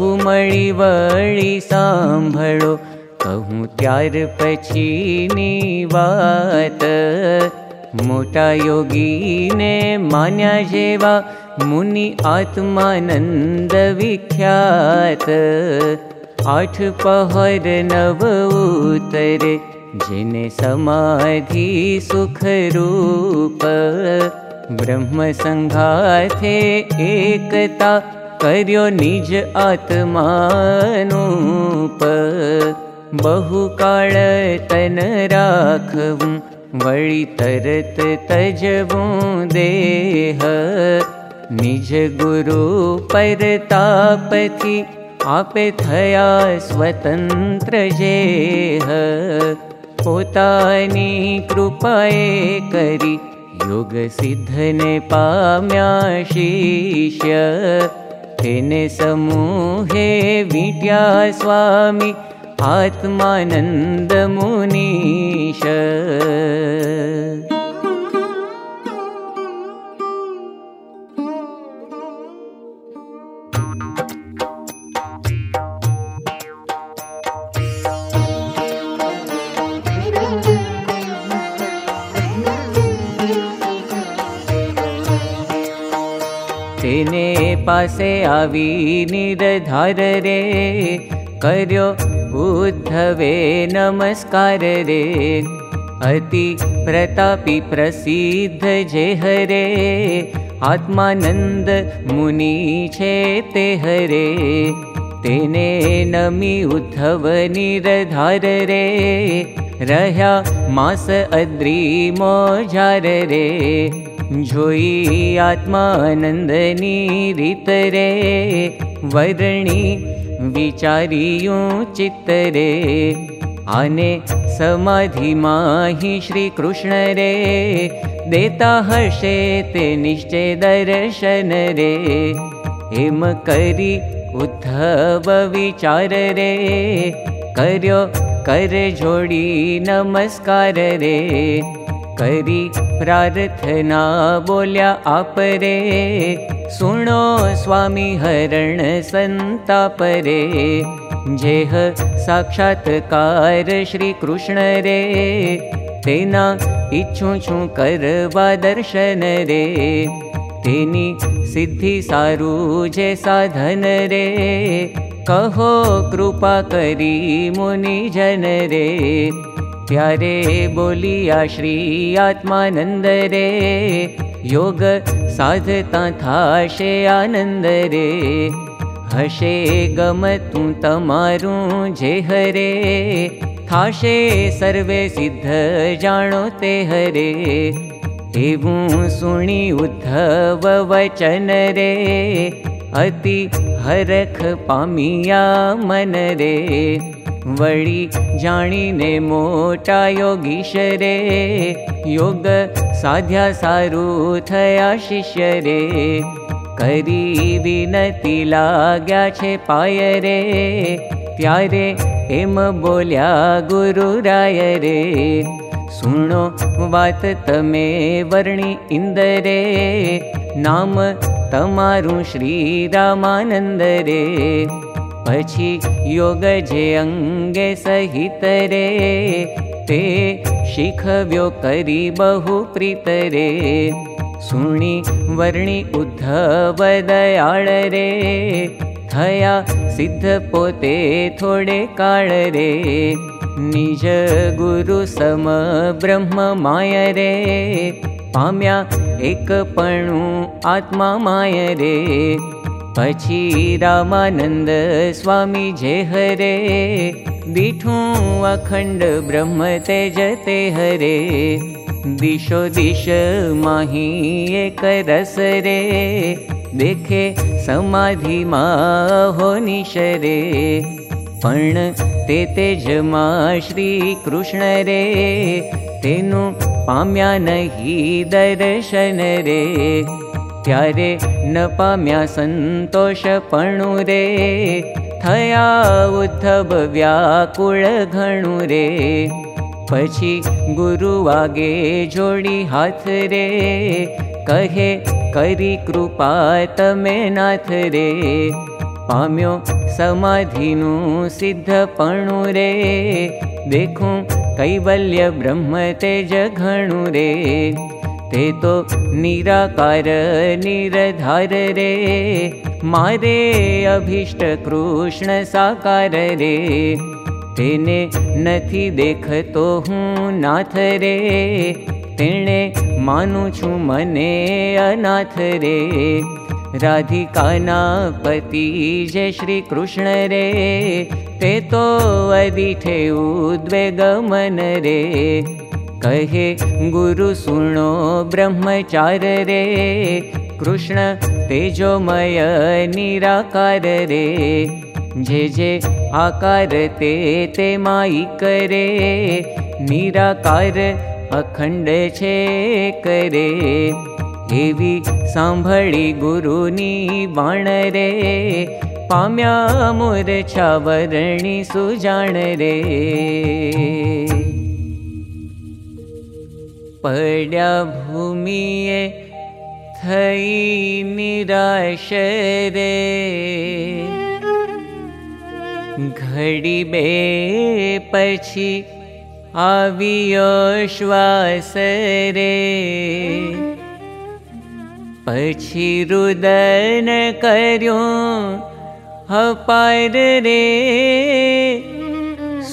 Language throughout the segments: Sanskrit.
सहु मणि वळि साम्भळो कहूँ त्यार पछीनी वात। मोटा योगी ने मान्या जेवा मुनि आत्मानंद विख्यात। आठ पहर नव जिने समाधि सुख निज आत्मानूप। बहुकाळ राखवूं वळि तरत तजवूं देह। निज गुरु परतापथि आपे थया स्वतंत्र जेह। पोतानी कृपाए करी योग सिद्धने पाम्या शिष्य समूहे विट्या स्वामी आत्मानन्द पासे आवी निर्धार रे। कर्यो उद्धवे नमस्कार रे। अति प्रतापी प्रसिद्ध जे हरे आत्मानंद मुनि छे ते हरे। तेने नमी उद्धव निर्धार रे। रह्या मास अद्री मोजार रे जोई आत्मानंदनी रीत रे वर्णी विचारियूं चित्तरे आने समाधि माही श्री कृष्ण रे देता हर्षे ते निश्चय दर्शन रे। करी उद्धव विचार रे कर जोड़ी नमस्कार रे करी प्रार्थना बोल्या आप रे सुनो स्वामी हरण संतापरे। जेह साक्षात्कार श्री कृष्ण रे। तेना इच्छू छु करवा दर्शन रे। तेनी सिद्धि सारू जे साधन रे। कहो कृपा करी मुनि जन रे प्यारे बोलिया श्री आत्मानंद रे योग साधता थाशे आनंद रे हशे गमतु हरे। थाशे सर्वे सिद्ध जानो ते हरे। एवं सुणी उद्धव वचन रे। अति हरख पामिया मन रे वळी जाणीने मोटा योगीश रे योग साध्या सारू थया शिष्य रे करी विनती लाग्या छे पाय रे त्यारे एम बोल्या वात तमे वर्णी इंदरे नाम तमारू श्री रामानंद रे पछी योग जे अंगे सहित रे ते शिखव्यो करी बहु प्रीत रे। सुणी वर्णी उद्धव दयाळ रे थया सिद्ध पोते थोडे काळ रे। निज गुरु ब्रह्म माय रे पाम्या एकपणु आत्मा माय रे पछी रामानंद स्वामी जे हरे दीठूं अखंड ब्रह्म तेज ते हरे। दिशो दिश माही एक रस रे देखे समाधि मा हो निशरे पण ते तेज मा श्री कृष्ण रे तेनु पाम्या नहीं न पाम्या संतोष पणु रे थया उद्धव व्याकुळ घणु रे पछी गुरु आगे जोड़ी हाथ रे कहे करी कृपा तमे नाथ रे। पाम्यो समाधिनु सिद्धपणु रे देखूं कैवल्य ब्रह्म तेज घणु रे ते तो निराकार निरधार रे। तेणे मानु मने अनाथ रे। राधिकाना पति जय श्री कृष्ण रे। ते तो अदिठे उद्वेगमन रे कहे गुरु सुनो ब्रह्मचार रे कृष्ण तेजोमय निराकार रे जे जे आकार ते ते माई करे निराकार अखंड छे करे एवी सांभळी गुरुनी वाण रे पाम्या मूर्छा वरणी सुजाण रे पड्या भूमिये थई निराश रे घड़ी बे पछी आवियो श्वास रे पछी रुदन कर्यो हपार रे।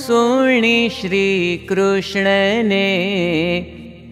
सोणी श्री कृष्ण ने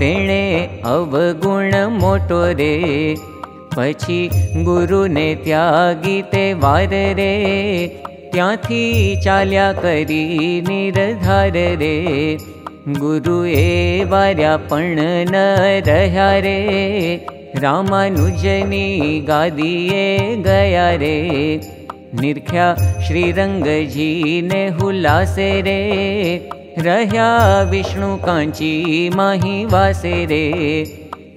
તેણે અવગુણ મોટો રે પછી ગુરુને ત્યાગી તે વાર રે ત્યાંથી ચાલ્યા કરી નિર્ધાર રે ગુરુએ વાર્યા પણ ન રહ્યા રે રામાનુજની ગાદીએ ગયા રે નિરખ્યા શ્રીરંગજીને હુલાસે રે रह्या विष्णु काञ्ची माहि वासे रे।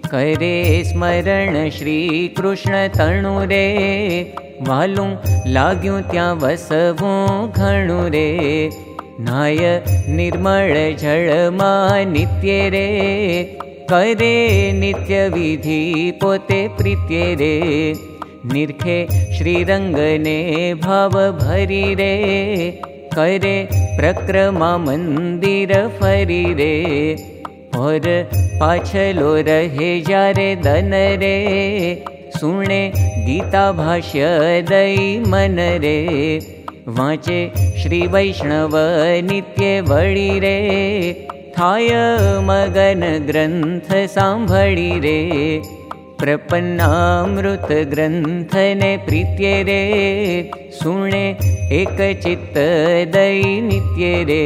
करे स्मरण श्रीकृष्ण तणु रे। वालु रे। नाय निर्मल जळमा नित्य रे। करे नित्य विधि पोते प्रीत्य रे। निरखे श्रीरङ्गने भाव भरी रे करे प्रक्रमा मन्दिर फरी रे और पाछलो रहे जारे दन रे। सुणे गीता भाष्य दई मन रे। वाचे श्री वैष्णव नित्य वड़ी रे। थाय मगन ग्रंथ सांभळी रे प्रपन्नामृत ग्रंथ ने प्रीत्य रे सुणे एक चित्त दई नित्य रे।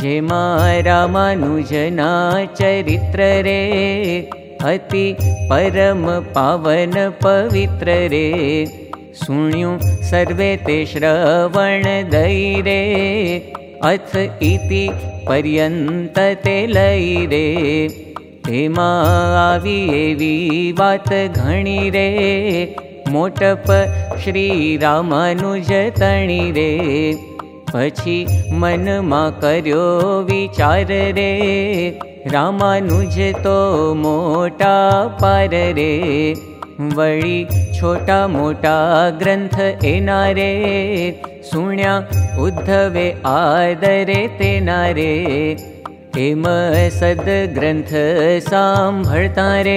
जेमा रामानुजना चरित्र रे अति परम पावन पवित्र रे। सुण्यु सर्वे ते श्रवण दई रे अथ इति पर्यन्त ते लई रे तेमा आवी एवी बात घणी रे मोटप श्रीरामानुज तणी रे. पछी मन मा कर्यो विचार रे रामानुज तो मोटा पार रे. वळी छोटा मोटा ग्रंथ एना रे सुण्या उद्धवे आदरे तेना रे एम सद्ग्रन्थ साम्भळता रे।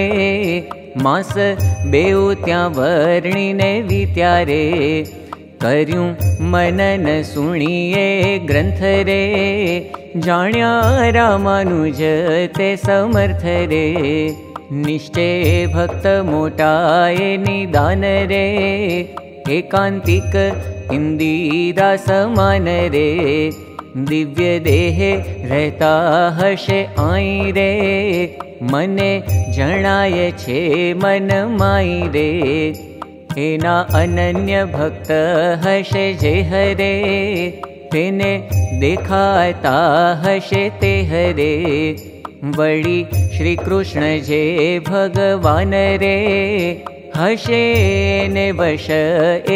मास बेउ त्या वर्णिने वित्यारे कर्यूं मनन सुणिये ग्रन्थ रे। जाण्या रामानुज ते समर्थ रे। निश्चय भक्त इन्दिरा समान रे दिव्य देहे रहता हशे आई रे मने जणाय छे मन माई रे एना अनन्य भक्त हशे जे हरे તેને દેખાતા હશે તે હરે વળી શ્રી કૃષ્ણ જે ભગવાન રે હશે ને વશ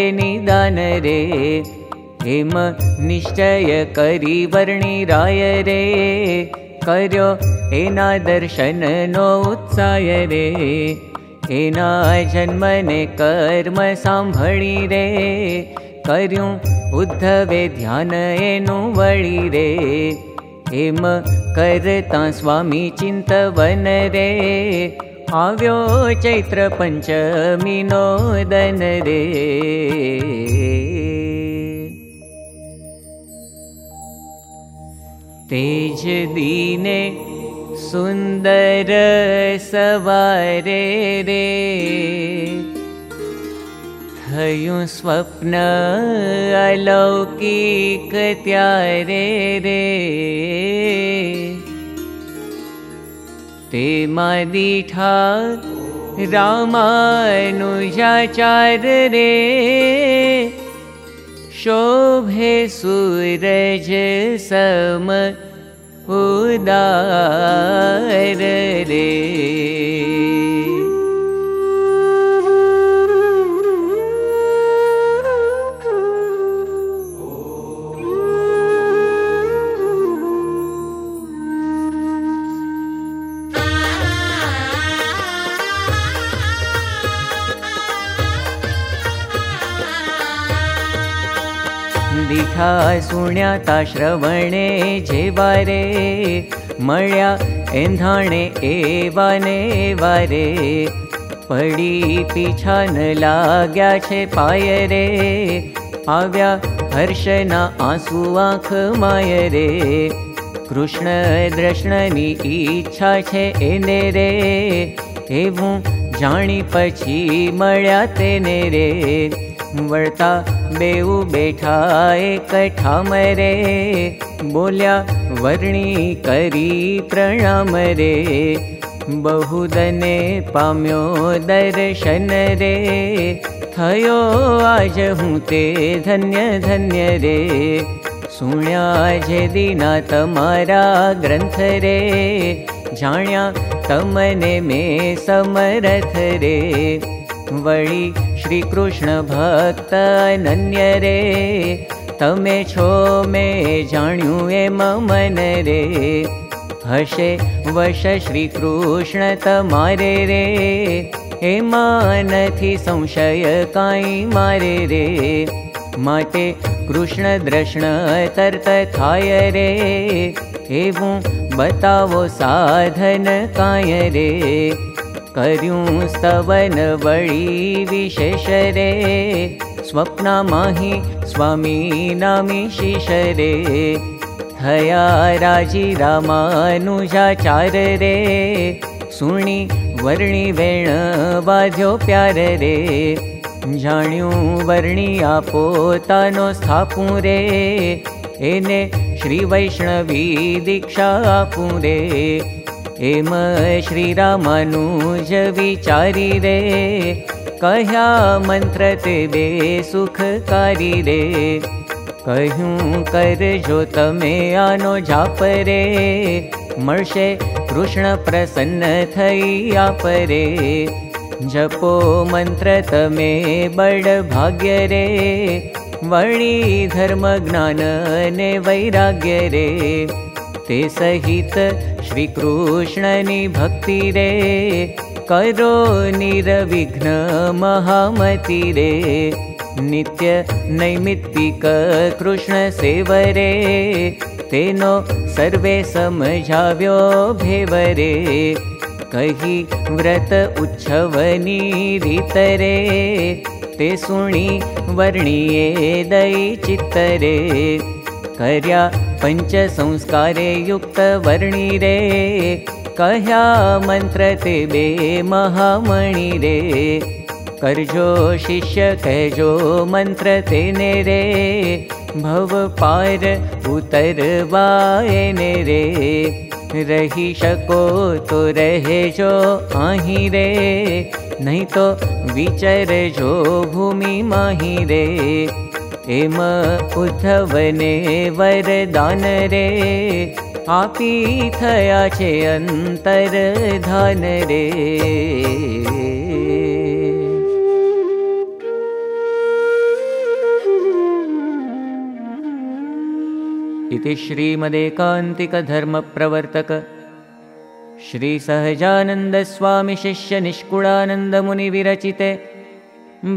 એની દાન રે निश्चय करि वर्णिराय रे। कर्यो एना दर्शन नो उत्साय रे। एना जन्मने कर्म सांभळी रे। कर् उद्धवे ध्यान एनु वळी रे। हेम करता स्वामी चिन्तवन रे। आव्यो चैत्र पञ्चमी नो रे। तेज दीने सुन्दर सवारे रे थयु स्वप्न अलौकिक त्यारे रे ते मदीठा रामानुजाचार रे शोभे सूरज सम उदार रे। सुण्या श्रवणे जेवा रे मळ्या एंधाणे एवाने वारे. पडी पीछान लाग्या छे पाय रे आव्या हर्षना आंसू आँख माय रे. कृष्ण दृष्णनी इच्छा छे एने रे एवं जाणी पछी मळ्या तेने रे वळता बेऊ बेठा एकठाम रे। बोल्या वर्णी करी प्रणाम रे। बहुदने पाम्यो दर्शन रे। थयो आज हूँ ते धन्य धन्य रे। सुण्या जे दीना तमारा ग्रंथ रे। जाण्या तमने में समरथ रे वळी श्रीकृष्ण भक्त अनन्य रे हशे वश श्रीकृष्ण संशय काई मारे कृष्ण दृष्ण तर्त थाय रे बतावो साधन काय रे कर्यूं स्तवन विशेष रे। स्वप्नामाहि स्वामी नामी शिशरे थया राजी रामानुजाचार रे। सुणी वर्णी वेण बाध्यो प्यार रे। जाण्यूं वर्णी आपोतानो स्थापूं रे। एने श्री वैष्णवी दीक्षा आपूं रे एम श्रीरामानुज विचारी रे कह्या मंत्र ते बे सुखकारी रे કહ્યું કરજો તમે આનો જાપ રે મળશે કૃષ્ણ પ્રસન્ન થઈ આપ રે જપો મંત્ર તમે બળ ભાગ્ય રે વળી ધર્મ જ્ઞાન ને વૈરાગ્ય રે ते सहित श्रीकृष्णनि भक्ति रे करो निरविघ्न महामति रे नित्य नैमित्तिक कृष्ण सेवरे तेनो सर्वे समझाव्यो भेवरे। कही व्रत उच्छवनी रीतरे ते सुणी वर्णिये दयि चित्तरे कर्या पञ्च संस्कारे युक्तवर्णि रे कह्या मन्त्र महामणि रे करजो शिष्य कहजो मन्त्र भव पार उतरवायने रे नहीं तो विचरजो भूमि माही रे एम उद्धवने वरदान रे। आपी थया छे अंतर धान रे। इति श्रीमदेकान्तिकधर्मप्रवर्तक श्रीसहजानन्दस्वामिशिष्यनिष्कुलानन्दमुनिविरचिते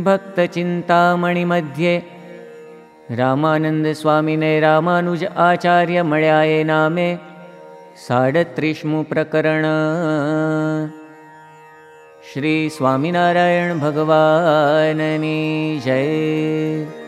भक्तचिन्तामणिमध्ये रामानन्दस्वामिने रामानुज आचार्यमळ्याये नामे साडत्रिष्मु प्रकरण श्रीस्वामिनारायणभगवाननी जय